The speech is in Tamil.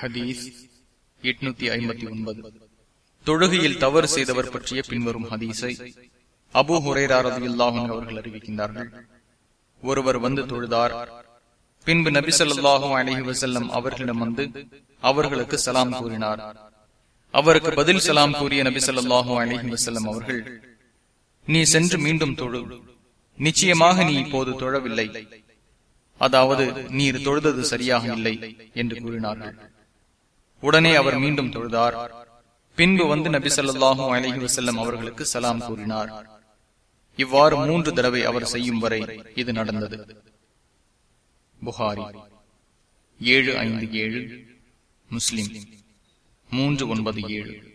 ஹதீஸ் எட்நூத்தி ஐம்பத்தி ஒன்பது. தொழுகையில் தவறு செய்தவர் பற்றிய பின்வரும் ஹதீஸை அபு ஹுரேராரதியுல்லாஹும் அவர்கள் அறிவிக்கின்றார்கள். ஒருவர் வந்து தொழுதார். பின்பு நபி சொல்லாஹும் அலஹி வசல்லம் அவர்களிடம் வந்து அவர்களுக்கு சலாம் கூறினார். அவருக்கு பதில் சலாம் கூறிய நபி சொல்லாஹும் அலஹி வசல்லம் அவர்கள் நீ சென்று மீண்டும் தொழு. நிச்சயமாக நீ இப்போது தொழவில்லை. அதாவது நீர் தொழுதது சரியாக இல்லை என்று கூறினார்கள். உடனே அவர் மீண்டும் தொழுதார். பின்பு வந்து நபி சொல்லாஹும் அலஹி வசல்லம் அவர்களுக்கு சலாம் கூறினார். இவ்வாறு மூன்று தடவை அவர் செய்யும் வரை இது நடந்தது. புகாரி ஏழு ஐந்து ஏழு முஸ்லிம் மூன்று ஒன்பது ஏழு.